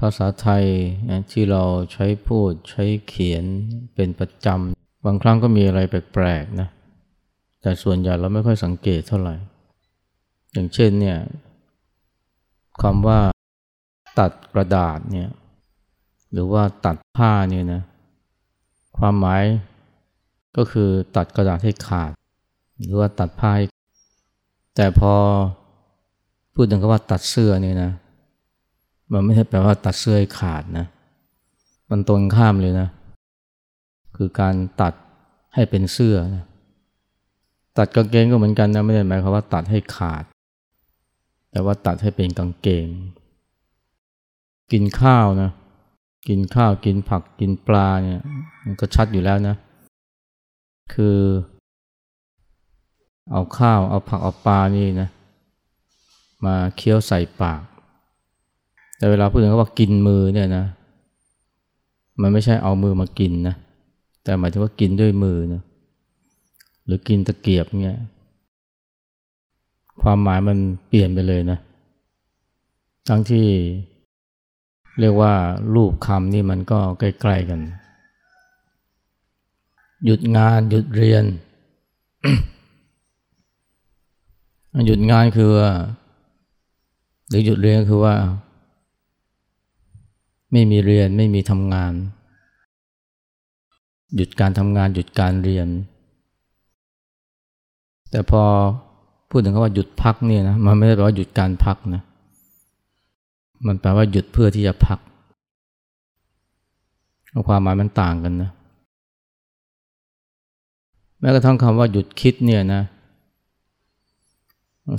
ภาษาไทยที่เราใช้พูดใช้เขียนเป็นประจำ บางครั้งก็มีอะไรแปลกๆนะ แต่ส่วนใหญ่เราไม่ค่อยสังเกตเท่าไหร่ อย่างเช่นเนี่ยคำว่าตัดกระดาษเนี่ยหรือว่าตัดผ้าเนี่ยนะความหมายก็คือตัดกระดาษให้ขาด หรือว่าตัดผ้าให้แต่พอพูดถึงคำว่าตัดเสื้อเนี่ยนะ มันไม่ใช่แปลว่าตัดเสื้อให้ขาดนะ มันตรงข้ามเลยนะ คือการตัดให้เป็นเสื้อนะตัดกางเกงก็เหมือนกันนะไม่ได้หมายความว่าตัดให้ขาด แต่ว่าตัดให้เป็นกางเกง กินข้าวนะ กินข้าวกินผักกินปลาเนี่ยมันก็ชัดอยู่แล้วนะ คือ เอาข้าวเอาผักเอาปลานี่นะ มาเคี้ยวใส่ปาก แต่เวลาพูดถึงว่ากินมือเนี่ยนะ มันไม่ใช่เอามือมากินนะ แต่หมายถึงว่ากินด้วยมือนะหรือกินตะเกียบเนี่ยความหมายมันเปลี่ยนไปเลยนะ ทั้งที่เรียกว่ารูปคำนี่มันก็ใกล้ๆกัน หยุดงานหยุดเรียน หยุดงานคือว่าหรือหยุดเรียนคือว่า ไม่มีเรียนไม่มีทำงาน หยุดการทำงานหยุดการเรียน แต่พอพูดถึงคำว่าหยุดพักเนี่ยนะมันไม่ได้แปลว่าหยุดการพักนะมันแปลว่าหยุดเพื่อที่จะพักความหมายมันต่างกันนะแม้กระทั่งคำว่าหยุดคิดเนี่ยนะ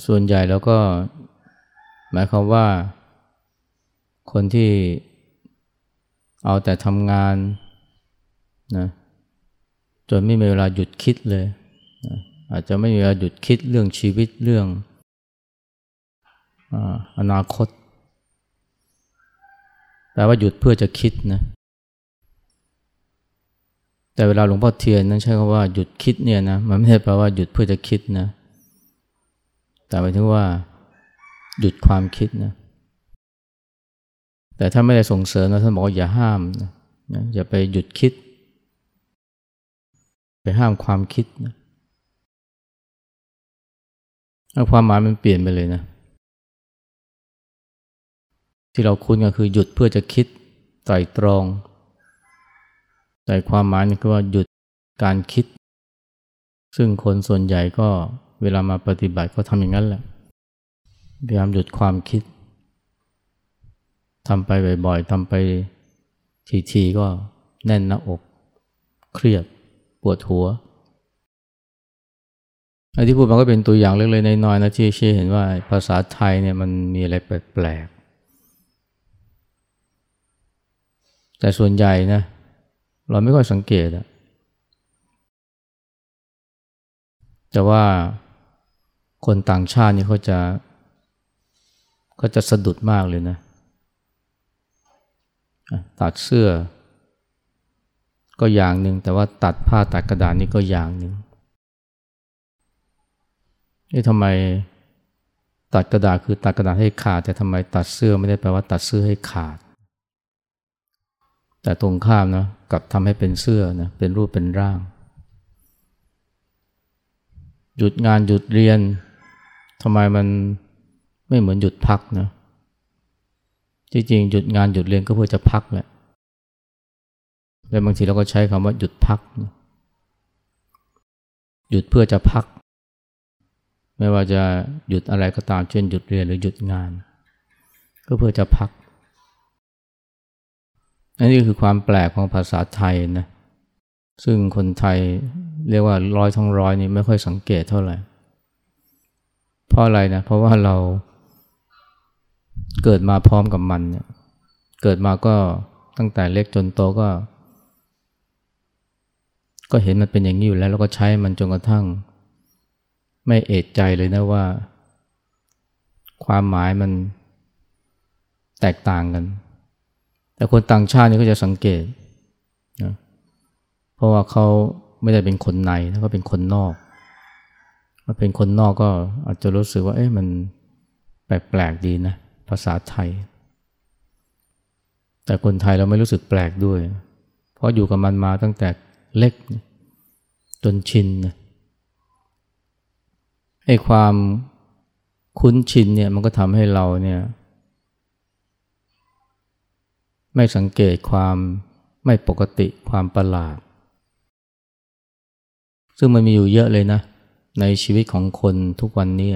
ส่วนใหญ่แล้วก็ หมายความว่า คนที่ เอาแต่ทำงานนะจนไม่มีเวลาหยุดคิดเลยนะอาจจะไม่มีเวลาหยุดคิดเรื่องชีวิตเรื่องอนาคตแปลว่าหยุดเพื่อจะคิดนะแต่เวลาหลวงพ่อเทียนนั้นใช้คำว่าหยุดคิดเนี่ยนะมันไม่ใช่แปลว่าหยุดเพื่อจะคิดนะแต่หมายถึงว่า หยุดความคิดนะ แต่ถ้าไม่ได้ส่งเสริมนะท่านบอกอย่าห้ามนะอย่าไปหยุดคิด ไปห้ามความคิดนะความหมายมันเปลี่ยนไปเลยนะ ที่เราคุ้นก็คือหยุดเพื่อจะคิดไตรตรอง แต่ความหมายนี่คือว่าหยุดการคิด ซึ่งคนส่วนใหญ่ก็เวลามาปฏิบัติก็ทำอย่างนั้นแหละพยายามหยุดความคิด ทำไปบ่อยๆทำไปทีๆก็แน่นหน้าอก เครียดปวดหัวไอ้ที่พูดมาก็เป็นตัวอย่างเล็กๆน้อยๆนะที่เชื่อเห็นว่าภาษาไทยเนี่ยมันมีอะไรแปลกๆแต่ส่วนใหญ่นะเราไม่ค่อยสังเกตอะแต่ว่าคนต่างชาตินี่เขาจะเขาจะสะดุดมากเลยนะ ตัดเสื้อ ก็อย่างหนึ่งแต่ว่าตัดผ้าตัดกระดาษนี่ก็อย่างหนึ่งนี่ทำไมตัดกระดาษคือตัดกระดาษให้ขาด แต่ทำไมตัดเสื้อไม่ได้แปลว่าตัดเสื้อให้ขาด แต่ตรงข้ามนะกับทำให้เป็นเสื้อนะเป็นรูปเป็นร่าง หยุดงานหยุดเรียนทำไมมันไม่เหมือนหยุดพักนะ จริงๆหยุดงานหยุดเรียนก็เพื่อจะพักแหละแต่บางทีเราก็ใช้คำว่าหยุดพัก หยุดเพื่อจะพัก ไม่ว่าจะหยุดอะไรก็ตามเช่นหยุดเรียนหรือหยุดงาน ก็เพื่อจะพักอันนี้คือความแปลกของภาษาไทยนะซึ่งคนไทยเรียกว่าร้อยทั้งร้อยนี่ไม่ค่อยสังเกตเท่าไหร่เพราะอะไรนะเพราะว่าเรา เกิดมาพร้อมกับมันเนี่ยเกิดมาก็ตั้งแต่เล็กจนโตก็ ก็เห็นมันเป็นอย่างนี้อยู่แล้ว แล้วก็ใช้มันจนกระทั่ง ไม่เอะใจเลยนะว่า ความหมายมันแตกต่างกัน แต่คนต่างชาตินี่ก็จะสังเกตนะเพราะว่าเขาไม่ได้เป็นคนในเขาเป็นคนนอกถ้าเป็นคนนอกก็อาจจะรู้สึกว่า เอ๊ะมันแปลกๆดีนะ ภาษาไทย แต่คนไทยเราไม่รู้สึกแปลกด้วย เพราะอยู่กับมันมาตั้งแต่เล็กจนชินนะไอ้ความคุ้นชินเนี่ยมันก็ทำให้เราเนี่ยไม่สังเกตความไม่ปกติความประหลาด ซึ่งมันมีอยู่เยอะเลยนะ ในชีวิตของคนทุกวันนี้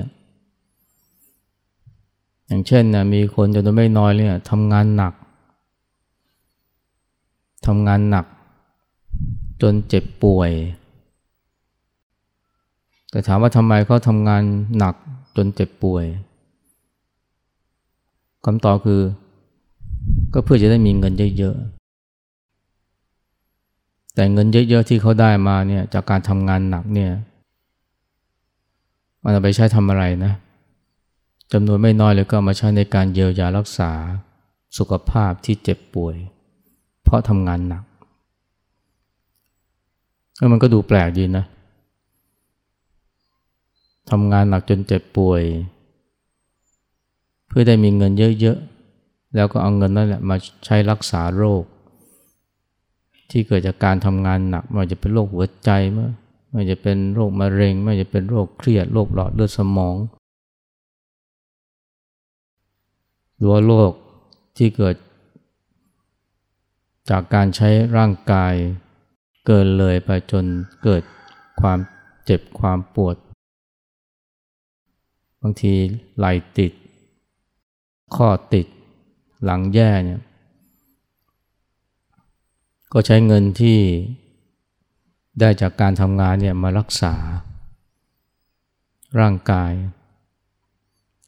อย่างเช่นนะมีคนจำนวนไม่น้อยเนี่ยทำงานหนักทำงานหนัก จนเจ็บป่วย แต่ถามว่าทำไมเขาทำงานหนักจนเจ็บป่วยคำตอบคือ ก็เพื่อจะได้มีเงินเยอะๆแต่เงินเยอะๆที่เขาได้มาเนี่ยจากการทำงานหนักเนี่ยมันเอาไปใช้ทำอะไรนะ จำนวนไม่น้อยเลยก็มาใช้ในการเยียวยารักษาสุขภาพที่เจ็บป่วย เพราะทำงานหนักแล้วมันก็ดูแปลกดีนะทำงานหนักจนเจ็บป่วย เพื่อได้มีเงินเยอะๆ แล้วก็เอาเงินนั่นแหละมาใช้รักษาโรค ที่เกิดจากการทำงานหนักไม่ว่าจะเป็นโรคหัวใจไม่ว่าจะเป็นโรคมะเร็ง ไม่ว่าจะเป็นโรคเครียดโรคหลอดเลือดสมอง หรือว่าโรคที่เกิด จากการใช้ร่างกายเกินเลยไปจนเกิดความเจ็บความปวด บางทีไหลติด ข้อติด หลังแย่เนี่ย ก็ใช้เงินที่ได้จากการทำงานเนี่ยมารักษา ร่างกาย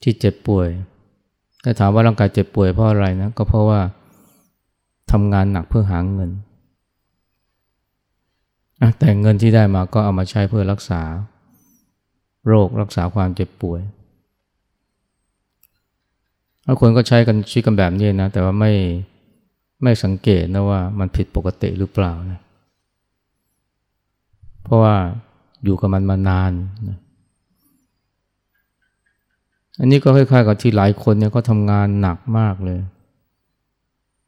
ที่เจ็บป่วย ถ้าถามว่าร่างกายเจ็บป่วยเพราะอะไรนะ ก็เพราะว่าทำงานหนักเพื่อหาเงิน แต่เงินที่ได้มาก็เอามาใช้เพื่อรักษา โรครักษาความเจ็บป่วยบางคนก็ใช้กันชีวิตกันแบบนี้นะ แต่ว่าไม่ไม่สังเกตนะว่ามันผิดปกติหรือเปล่านะเพราะว่าอยู่กับมันมานานนะ อันนี้ก็คล้ายๆกับที่หลายคนเนี่ยก็ทำงานหนักมากเลย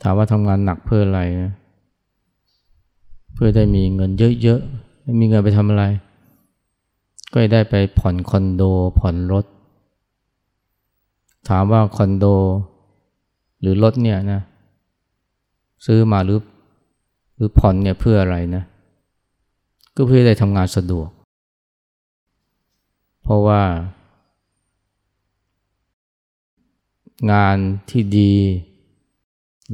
ถามว่าทำงานหนักเพื่ออะไรนะเพื่อได้มีเงินเยอะๆมีเงินไปทำอะไร ก็ได้ไปผ่อนคอนโด ผ่อนรถ ถามว่าคอนโด หรือรถเนี่ยนะซื้อมาหรือหรือผ่อนเนี่ยเพื่ออะไรนะ ก็เพื่อได้ทำงานสะดวก เพราะว่า งานที่ดี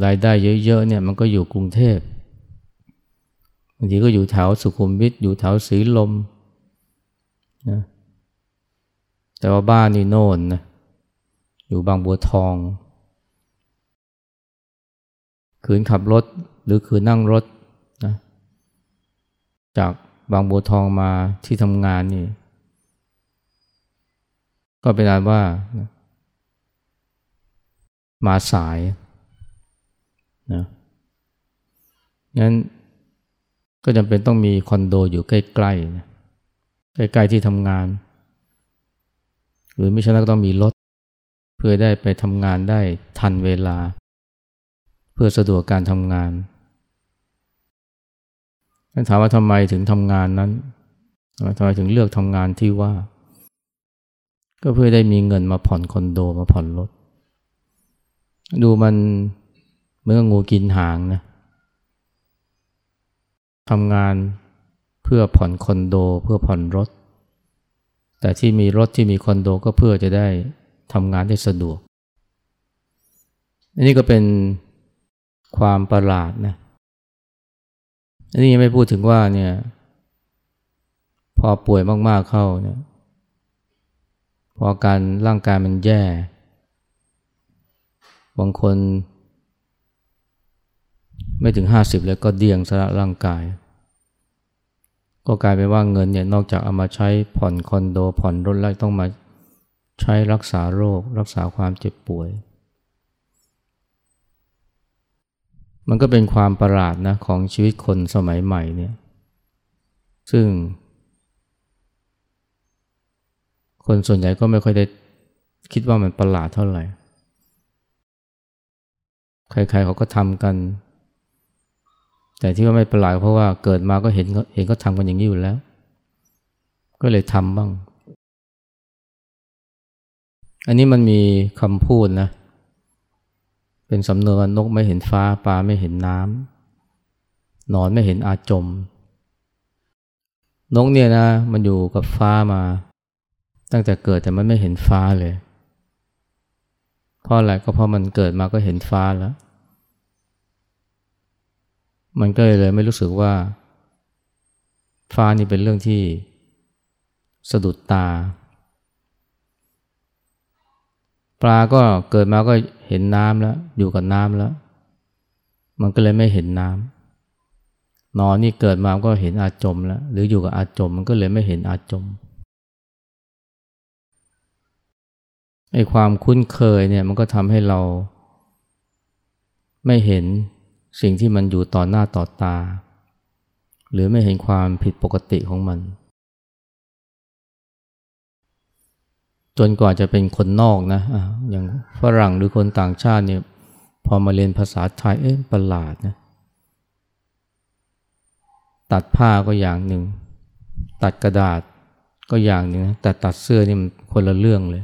รายได้เยอะๆเนี่ยมันก็อยู่กรุงเทพบางทีก็อยู่แถวสุขุมวิทอยู่แถวสีลมนะแต่ว่าบ้านนี่โน่นนะอยู่บางบัวทอง คืนขับรถหรือคืนนั่งรถนะจากบางบัวทองมาที่ทำงานนี่ ก็เป็นอันว่านะ มาสายนะงั้นก็จำเป็นต้องมีคอนโดอยู่ใกล้ๆนะใกล้ๆที่ทำงาน หรือไม่ใช่ก็ต้องมีรถ เพื่อได้ไปทำงานได้ทันเวลา เพื่อสะดวกการทำงานถามว่าทำไมถึงทำงานนั้นทำไมถึงเลือกทำงานที่ว่า ก็เพื่อได้มีเงินมาผ่อนคอนโดมาผ่อนรถ ดูมันเมื่องูกินหางนะทำงานเพื่อผ่อนคอนโดเพื่อผ่อนรถ แต่ที่มีรถที่มีคอนโดก็เพื่อจะได้ทำงานได้สะดวกอันนี้ก็เป็นความประหลาดนะอันนี้ยังไม่พูดถึงว่าเนี่ย พอป่วยมากๆเข้าเนี่ยพอการร่างกายมันแย่ บางคน ไม่ถึงห้าสิบเลยก็เดี่ยงสละร่างกาย ก็กลายเป็นว่าเงินเนี่ยนอกจากเอามาใช้ผ่อนคอนโดผ่อนรถแล้วต้องมาใช้รักษาโรค รักษาความเจ็บป่วย มันก็เป็นความประหลาดนะของชีวิตคนสมัยใหม่เนี่ย ซึ่ง คนส่วนใหญ่ก็ไม่ค่อยได้คิดว่ามันประหลาดเท่าไหร่ ใครๆเขาก็ทำกัน แต่ที่ว่าไม่ประหลาดเพราะว่าเกิดมาก็เห็นเห็นเขาทำกันอย่างนี้อยู่แล้ว ก็เลยทำบ้าง อันนี้มันมีคำพูดนะ เป็นสำนวนนกไม่เห็นฟ้าปลาไม่เห็นน้ำนอนไม่เห็นอาจม นกเนี่ยนะ มันอยู่กับฟ้ามา ตั้งแต่เกิดแต่มันไม่เห็นฟ้าเลยเพราะอะไรก็เพราะมันเกิดมาก็เห็นฟ้าแล้ว มันก็เลยไม่รู้สึกว่า ฟ้านี่เป็นเรื่องที่สะดุดตา ปลาก็เกิดมาก็เห็นน้ำแล้ว อยู่กับน้ำแล้ว มันก็เลยไม่เห็นน้ำนอนนี่เกิดมาก็เห็นอาจมแล้ว หรืออยู่กับอาจม มันก็เลยไม่เห็นอาจมไอ้ความคุ้นเคยเนี่ยมันก็ทำให้เราไม่เห็น สิ่งที่มันอยู่ต่อหน้าต่อตา หรือไม่เห็นความผิดปกติของมัน จนกว่าจะเป็นคนนอกนะอย่างฝรั่งหรือคนต่างชาติเนี่ยพอมาเรียนภาษาไทยเอ๊ะประหลาดนะตัดผ้าก็อย่างหนึ่ง ตัดกระดาษก็อย่างหนึ่งนะแต่ตัดเสื้อนี่มันคนละเรื่องเลย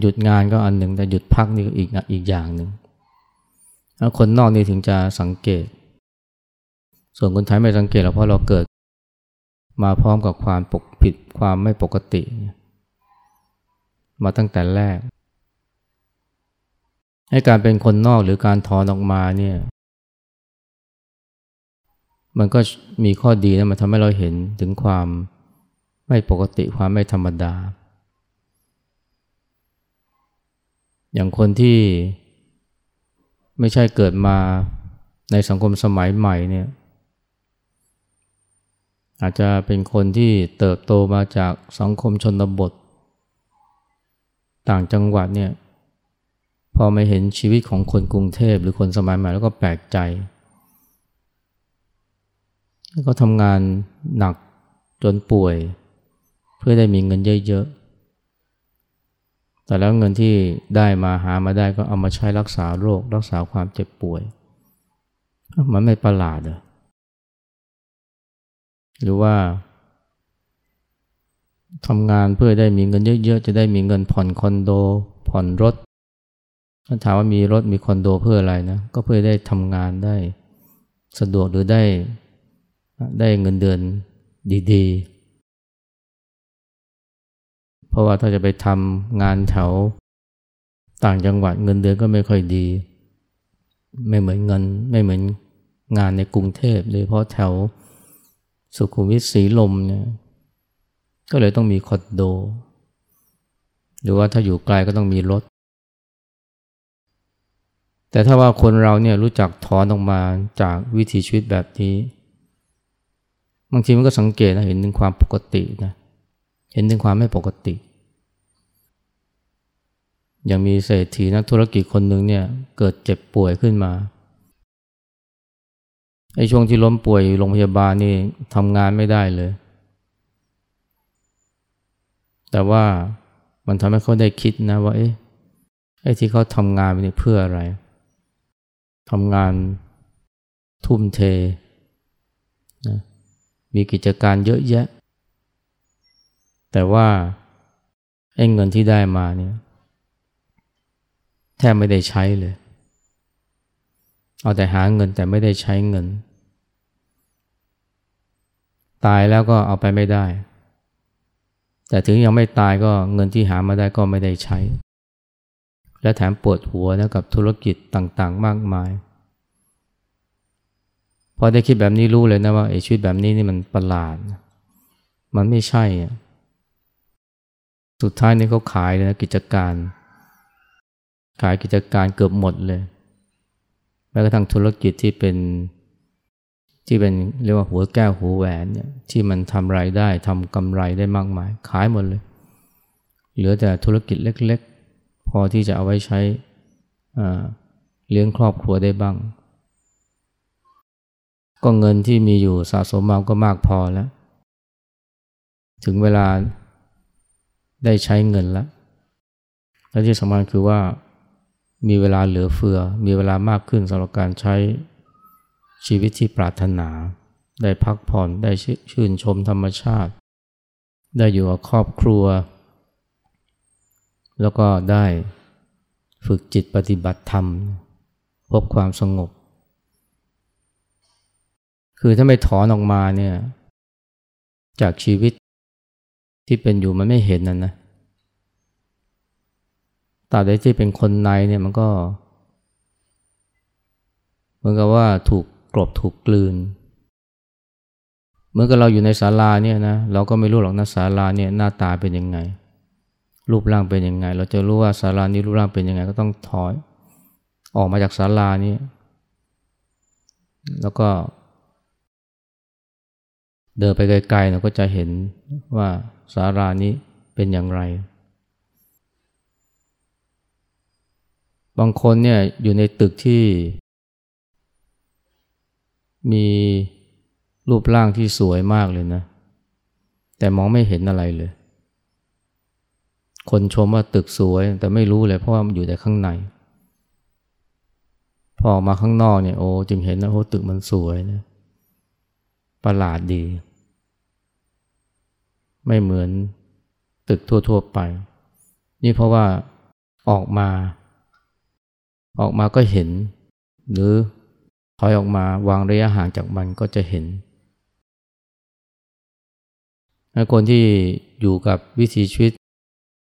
หยุดงานก็อันหนึ่งแต่หยุดพักนี่ก็อีกอีกอย่างหนึ่ง คนนอกนี่ถึงจะสังเกต ส่วนคนไทยไม่สังเกตหรอกเพราะเราเกิด มาพร้อมกับความปกผิดความไม่ปกติ มาตั้งแต่แรก ให้การเป็นคนนอกหรือการถอนออกมาเนี่ยมันก็มีข้อดีนะมันทำให้เราเห็นถึงความไม่ปกติความไม่ธรรมดา อย่างคนที่ ไม่ใช่เกิดมาในสังคมสมัยใหม่เนี่ยอาจจะเป็นคนที่เติบโตมาจากสังคมชนบท ต่างจังหวัดเนี่ยพอไม่เห็นชีวิตของคนกรุงเทพหรือคนสมัยใหม่แล้วก็แปลกใจก็ทำงานหนักจนป่วย เพื่อได้มีเงินเยอะ แต่แล้วเงินที่ได้มาหามาได้ก็เอามาใช้รักษาโรค รักษาความเจ็บป่วย มันไม่ประหลาดเหรอหรือว่าทำงานเพื่อได้มีเงินเยอะๆ จะได้มีเงินผ่อนคอนโด ผ่อนรถถ้าถามว่ามีรถมีคอนโดเพื่ออะไรนะ ก็เพื่อได้ทำงานได้สะดวกหรือได้ได้เงินเดือนดี ๆ ราะว่าถ้าจะไปทำงานแถวต่างจังหวัดเงินเดือนก็ไม่ค่อยดี ไม่เหมือนเงินไม่เหมือนงานในกรุงเทพโดยเพราะแถวสุขุมวิทสีลมเนี่ยก็เลยต้องมีคอนโด หรือว่าถ้าอยู่ไกลก็ต้องมีรถ แต่ถ้าว่าคนเราเนี่ยรู้จักถอนออกมาจากวิถีชีวิตแบบนี้ บางทีมันก็สังเกตนะเห็นถึงความปกตินะเห็นถึงความไม่ปกติ ย่างมีเศรษฐีนักธุรกิจคนหนึ่งเนี่ยเกิดเจ็บป่วยขึ้นมาไอ้ช่วงที่ล้มป่วยอยู่โรงพยาบาลนี่ทำงานไม่ได้เลย แต่ว่ามันทำให้เขาได้คิดนะว่าเอ๊ะไอ้ที่เขาทำงานไปนี่เพื่ออะไรทำงานทุ่มเทนะมีกิจการเยอะแยะ แต่ว่าไอ้เงินที่ได้มาเนี่ย แทบไม่ได้ใช้เลย เอาแต่หาเงินแต่ไม่ได้ใช้เงิน ตายแล้วก็เอาไปไม่ได้ แต่ถึงยังไม่ตายก็เงินที่หามาได้ก็ไม่ได้ใช้ และแถมปวดหัวนะกับธุรกิจต่างๆ มากมาย พอได้คิดแบบนี้รู้เลยนะว่าไอ้ชีวิตแบบนี้นี่มันประหลาด มันไม่ใช่ สุดท้ายนี่เขาขายเลยนะกิจการ ขายกิจการเกือบหมดเลยแม้กระทั่งธุรกิจที่เป็นที่เป็นเรียกว่าหัวแก้วหัวแหวนเนี่ยที่มันทำรายได้ทำกำไรได้มากมาย ขายหมดเลย เหลือแต่ธุรกิจเล็กๆ พอที่จะเอาไว้ใช้เลี้ยงครอบครัวได้บ้าง ก็เงินที่มีอยู่สะสมมาก็มากพอแล้ว ถึงเวลาได้ใช้เงินแล้ว และที่สำคัญคือว่า มีเวลาเหลือเฟือ มีเวลามากขึ้นสำหรับการใช้ชีวิตที่ปรารถนา ได้พักผ่อนได้ชื่นชมธรรมชาติ ได้อยู่กับครอบครัว แล้วก็ได้ฝึกจิตปฏิบัติธรรม พบความสงบ คือถ้าไม่ถอนออกมาเนี่ยจากชีวิตที่เป็นอยู่มันไม่เห็นนั่นนะ ตราบใดที่เป็นคนในเนี่ยมันก็เหมือนกับว่าถูกกรบถูกกลืน เหมือนกับเราอยู่ในศาลาเนี่ยนะเราก็ไม่รู้หรอกนะศาลาเนี่ยหน้าตาเป็นยังไง รูปร่างเป็นยังไง เราจะรู้ว่าศาลานี้รูปร่างเป็นยังไงก็ต้องถอย ออกมาจากศาลานี้แล้วก็ เดินไปไกลๆเราก็จะเห็นว่าศาลานี้เป็นอย่างไร บางคนเนี่ยอยู่ในตึกที่ มีรูปร่างที่สวยมากเลยนะ แต่มองไม่เห็นอะไรเลย คนชมว่าตึกสวย แต่ไม่รู้เลยเพราะว่ามันอยู่แต่ข้างใน พอออกมาข้างนอกเนี่ยโอ้จึงเห็นนะโอ้ตึกมันสวยนะประหลาดดี ไม่เหมือนตึกทั่วๆไป นี่เพราะว่าออกมา ออกมาก็เห็น หรือถอยออกมาวางระยะห่างจากมันก็จะเห็นคนที่อยู่กับวิถีชีวิต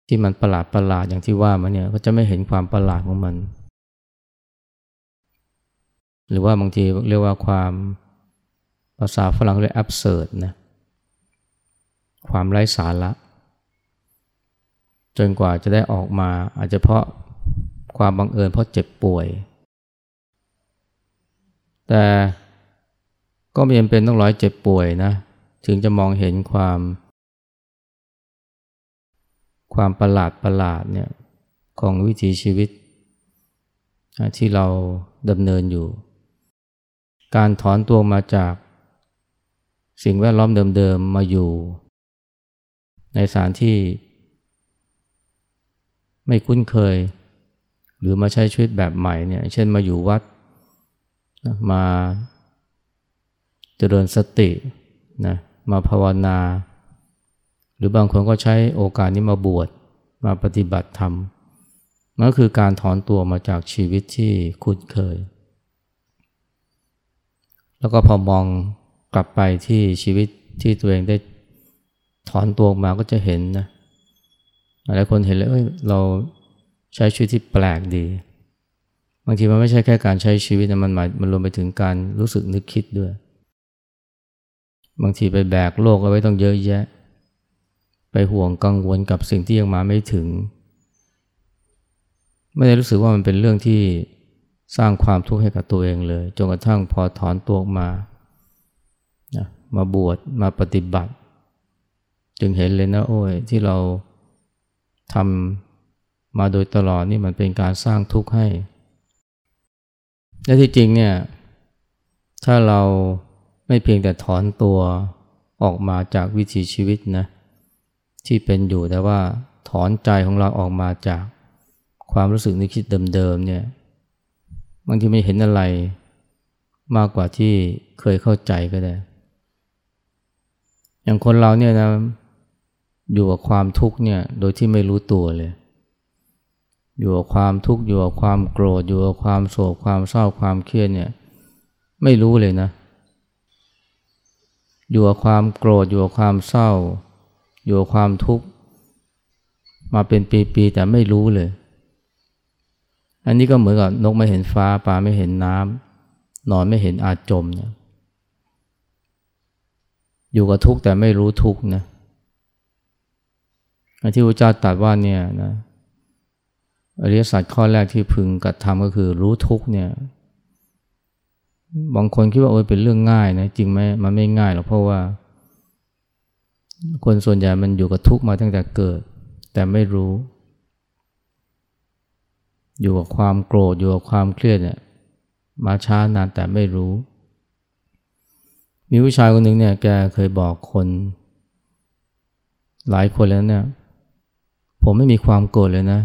ที่มันประหลาดประหลาดอย่างที่ว่ามาเนี่ยก็จะไม่เห็นความประหลาดของมัน หรือว่าบางทีเรียกว่าความภาษาฝรั่งเรียก absurd นะความไร้สาระจนกว่าจะได้ออกมาอาจจะเพราะ ความบังเอิญเพราะเจ็บป่วย แต่ก็ไม่จำเป็นต้องร้อยเจ็บป่วยนะถึงจะมองเห็นความ ความประหลาดประหลาดเนี่ยของวิถีชีวิต ที่เราดำเนินอยู่ การถอนตัวมาจาก สิ่งแวดล้อมเดิมๆมาอยู่ ในสถานที่ ไม่คุ้นเคย หรือมาใช้ชีวิตแบบใหม่เนี่ย เช่นมาอยู่วัดมาเจริญสตินะมาภาวนา หรือบางคนก็ใช้โอกาสนี้มาบวชมาปฏิบัติธรรมนั่นคือการถอนตัวมาจากชีวิตที่คุ้นเคย แล้วก็พอมองกลับไปที่ชีวิตที่ตัวเองได้ถอนตัวมาก็จะเห็นนะหลายคนเห็นเลยเอ้ยเรา ใช้ชีวิตที่แปลกดี บางทีมันไม่ใช่แค่การใช้ชีวิตนะมันหมายมันรวมไปถึงการรู้สึกนึกคิดด้วย บางทีไปแบกโลกเอาไว้ต้องเยอะแยะ ไปห่วงกังวลกับสิ่งที่ยังมาไม่ถึง ไม่ได้รู้สึกว่ามันเป็นเรื่องที่สร้างความทุกข์ให้กับตัวเองเลยจนกระทั่งพอถอนตัวออกมามาบวชมาปฏิบัติ จึงเห็นเลยนะโอ้ยที่เราทำ มาโดยตลอดนี่มันเป็นการสร้างทุกข์ให้ และที่จริงเนี่ย ถ้าเราไม่เพียงแต่ถอนตัวออกมาจากวิถีชีวิตนะที่เป็นอยู่แต่ว่าถอนใจของเราออกมาจากความรู้สึกนึกคิดเดิมๆเนี่ยบางทีไม่เห็นอะไรมากกว่าที่เคยเข้าใจก็ได้ อย่างคนเราเนี่ยนะอยู่กับความทุกข์เนี่ยโดยที่ไม่รู้ตัวเลย อยู่กับความทุกข์อยู่กับความโกรธอยู่กับความโศกความเศร้าความเครียดเนี่ยไม่รู้เลยนะ อยู่กับความโกรธอยู่กับความเศร้า อยู่กับความทุกข์มาเป็นปีๆแต่ไม่รู้เลย อันนี้ก็เหมือนกับนกไม่เห็นฟ้าปลาไม่เห็นน้ำนอนไม่เห็นอาจมเนี่ยอยู่กับทุกข์แต่ไม่รู้ทุกข์นะที่พระเจ้าตรัสว่าเนี่ยนะ อริยสัจข้อแรกที่พึงกระทำก็คือรู้ทุกเนี่ยบางคนคิดว่าโอ้ยเป็นเรื่องง่ายนะจริงไหมมันไม่ง่ายหรอกเพราะว่า คนส่วนใหญ่มันอยู่กับทุกมาตั้งแต่เกิด แต่ไม่รู้ อยู่กับความโกรธอยู่กับความเครียดเนี่ยมาช้านานแต่ไม่รู้ มีผู้ชายคนหนึ่งเนี่ยแกเคยบอกคน หลายคนแล้วเนี่ย ผมไม่มีความโกรธเลยนะ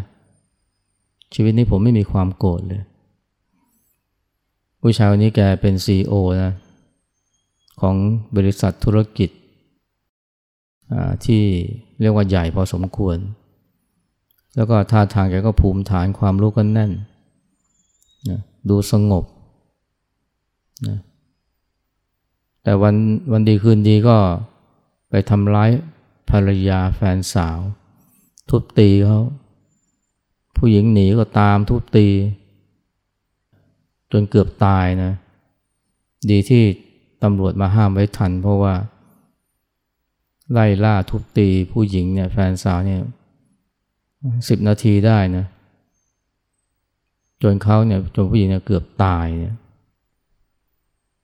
ชีวิตนี้ผมไม่มีความโกรธเลย ผู้ชายคนนี้แกเป็นซีอนะของบริษัทธุรกิจ ที่เรียกว่าใหญ่พอสมควร แล้วก็ท่าทางแกก็ภูมิฐานความรู้กันแน่นนะดูสงบนะแต่วันวันดีคืนดีก็ไปทำร้ายภรรยาแฟนสาว ทุบตีเขา ผู้หญิงหนีก็ตามทุบตี จนเกือบตายนะ ดีที่ตำรวจมาห้ามไว้ทัน เพราะว่า ไล่ล่าทุบตีผู้หญิงเนี่ยแฟนสาวเนี่ยสิบนาทีได้นะจนเขาเนี่ยจนผู้หญิงเนี่ยเกือบตายเนี่ย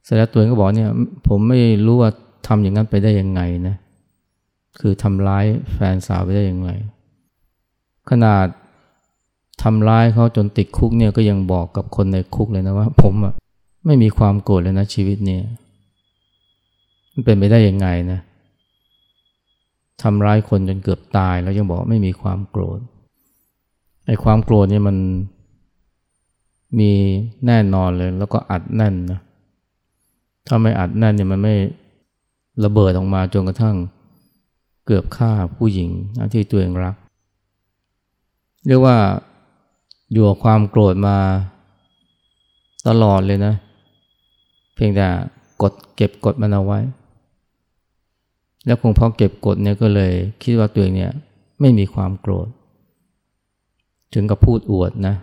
เสร็จแล้วตัวเองก็บอกเนี่ยผมไม่รู้ว่าทำอย่างนั้นไปได้ยังไงนะ คือทำร้ายแฟนสาวไปได้ยังไง ขนาด ทำร้ายเขาจนติดคุกเนี่ยก็ยังบอกกับคนในคุกเลยนะว่า ผมอะไม่มีความโกรธเลยนะชีวิตเนี่ยมันเป็นไปได้ยังไงนะทำร้ายคนจนเกือบตายแล้วยังบอกไม่มีความโกรธไอ้ความโกรธเนี่ยมันมีแน่นอนเลยแล้วก็อัดแน่นนะถ้าไม่อัดแน่นเนี่ยมันไม่ระเบิดออกมาจนกระทั่งเกือบฆ่าผู้หญิงที่ตัวเองรัก เรียกว่า อยู่กับความโกรธมาตลอดเลยนะ เพียงแต่กดเก็บกดมันเอาไว้ แล้วคงเพราะเก็บกดเนี่ยก็เลยคิดว่าตัวเองเนี่ยไม่มีความโกรธ ถึงกับพูดอวดนะ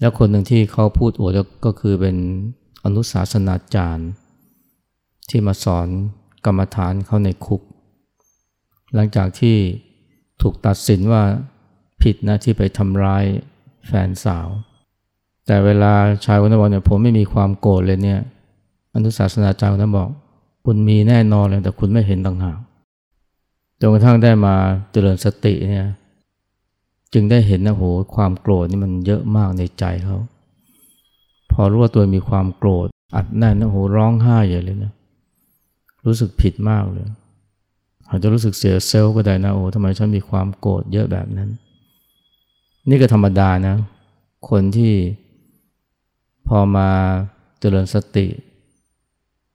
แล้วคนหนึ่งที่เขาพูดอวดก็คือเป็นอนุสาสนาจารย์ ที่มาสอนกรรมฐานเขาในคุก หลังจากที่ถูกตัดสินว่าผิดนะที่ไปทำร้าย แฟนสาว แต่เวลาชายคนนั้นบอกเนี่ยผมไม่มีความโกรธเลยเนี่ยอนุสาสนาจารย์คนนั้นบอก คุณมีแน่นอนเลยแต่คุณไม่เห็นต่างหากจนกระทั่งได้มาเจริญสติเนี่ยจึงได้เห็นนะโหความโกรธนี่มันเยอะมากในใจเขาพอรู้ว่าตัวมีความโกรธ อัดแน่นนะโหร้องไห้ใหญ่เลยนะรู้สึกผิดมากเลยอาจจะรู้สึกเสียเซลล์ก็ได้นะโอ้ทำไมฉันมีความโกรธเยอะแบบนั้น นี่ก็ธรรมดานะ คนที่พอมาเจริญสติ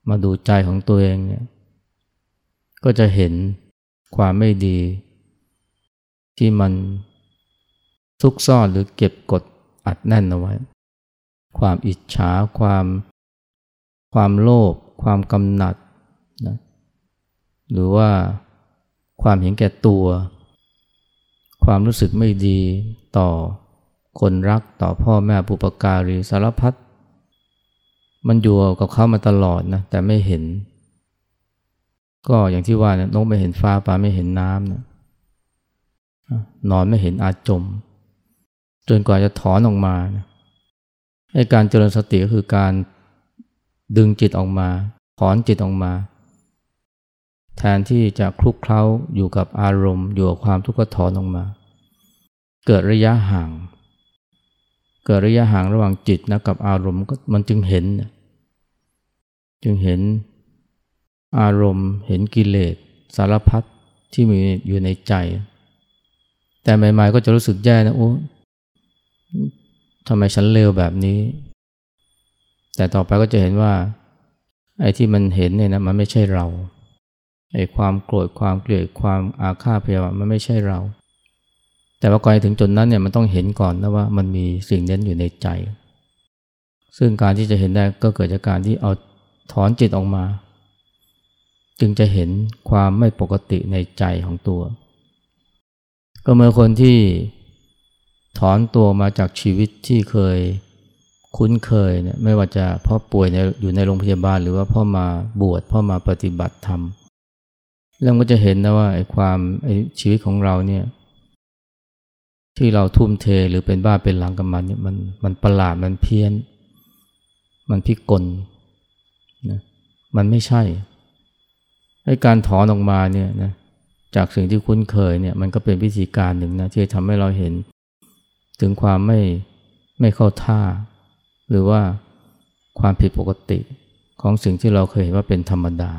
มาดูใจของตัวเองเนี่ยก็จะเห็นความไม่ดี ที่มันซุกซ่อนหรือเก็บกดอัดแน่นเอาไว้ ความอิจฉาความ ความโลภความกำหนัดนะหรือว่าความเห็นแก่ตัว ความรู้สึกไม่ดีต่อคนรักต่อพ่อแม่ปุปการีสารพัดมันอยู่กับเขามาตลอดนะแต่ไม่เห็น ก็อย่างที่ว่านะนกไม่เห็นฟ้าปลาไม่เห็นน้ำนะนอนไม่เห็นอาจม จนกว่าจะถอนออกมานะให้การเจริญสติก็คือการดึงจิตออกมา ถอนจิตออกมา แทนที่จะคลุกเคล้าอยู่กับอารมณ์ อยู่กับความทุกข์ก็ถอนออกมา เกิดระยะห่าง เกิดระยะห่างระหว่างจิตนะกับอารมณ์ก็มันจึงเห็น จึงเห็นอารมณ์เห็นกิเลสสารพัดที่มีอยู่ในใจ แต่ใหม่ๆก็จะรู้สึกแย่นะโอ้ทำไมฉันเลวแบบนี้ แต่ต่อไปก็จะเห็นว่า ไอ้ที่มันเห็นเนี่ยนะมันไม่ใช่เราไอ้ความโกรธความเกลียดความอาฆาตพยาบาทมันไม่ใช่เรา แต่ว่าก่อนถึงจุดนั้นเนี่ยมันต้องเห็นก่อนนะว่ามันมีสิ่งนั้นอยู่ในใจ ซึ่งการที่จะเห็นได้ก็เกิดจากการที่เอาถอนจิตออกมา จึงจะเห็นความไม่ปกติในใจของตัว ก็เมื่อคนที่ถอนตัวมาจากชีวิตที่เคยคุ้นเคยเนี่ยไม่ว่าจะพ่อป่วยอยู่ในโรงพยาบาล หรือว่าพ่อมาบวชพ่อมาปฏิบัติธรรมแล้วก็จะเห็นนะว่าไอ้ความไอ้ชีวิตของเราเนี่ย ที่เราทุ่มเทหรือเป็นบ้าเป็นหลังกับมันเนี่ยมันมันประหลาดมันเพี้ยน มันพิกลนะมันไม่ใช่ไอ้การถอนออกมาเนี่ยนะจากสิ่งที่คุ้นเคยเนี่ยมันก็เป็นวิธีการหนึ่งนะที่ทำให้เราเห็น ถึงความไม่ไม่เข้าท่า หรือว่าความผิดปกติของสิ่งที่เราเคยเห็นว่าเป็นธรรมดา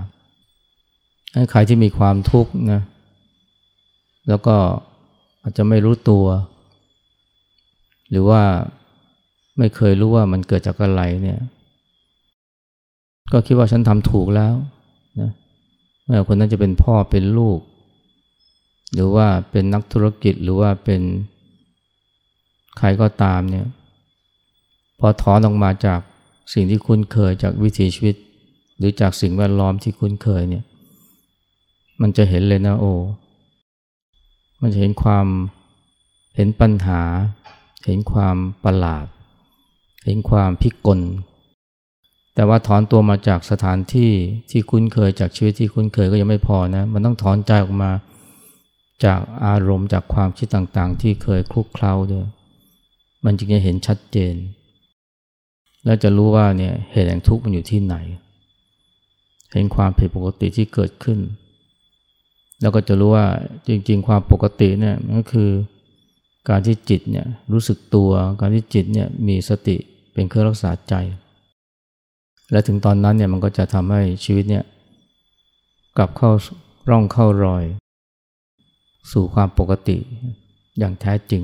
ใครที่มีความทุกข์นะแล้วก็ อาจจะไม่รู้ตัว หรือว่าไม่เคยรู้ว่ามันเกิดจากอะไรเนี่ย ก็คิดว่าฉันทำถูกแล้วนะไม่ว่าคนนั้นจะเป็นพ่อเป็นลูก หรือว่าเป็นนักธุรกิจหรือว่าเป็นใครก็ตามเนี่ย พอถอนออกมาจากสิ่งที่คุ้นเคยจากวิถีชีวิต หรือจากสิ่งแวดล้อมที่คุ้นเคยเนี่ย มันจะเห็นเลยนะโอ้ มันจะเห็นความเห็นปัญหา เห็นความประหลาด เห็นความพิกล แต่ว่าถอนตัวมาจากสถานที่ที่คุ้นเคยจากชีวิตที่คุ้นเคยก็ยังไม่พอนะ มันต้องถอนใจออกมาจากอารมณ์จากความคิดต่างๆ ที่เคยคลุกเคล้าด้วย มันจึงจะเห็นชัดเจน แล้วจะรู้ว่าเนี่ยเหตุแห่งทุกข์มันอยู่ที่ไหน เห็นความผิดปกติที่เกิดขึ้น แล้วก็จะรู้ว่าจริง ๆ ความปกติเนี่ยมันก็คือการที่จิตเนี่ยรู้สึกตัวการที่จิตเนี่ยมีสติเป็นเครื่องรักษาใจ และถึงตอนนั้นเนี่ยมันก็จะทำให้ชีวิตเนี่ยกลับเข้าร่องเข้ารอย สู่ความปกติอย่างแท้จริง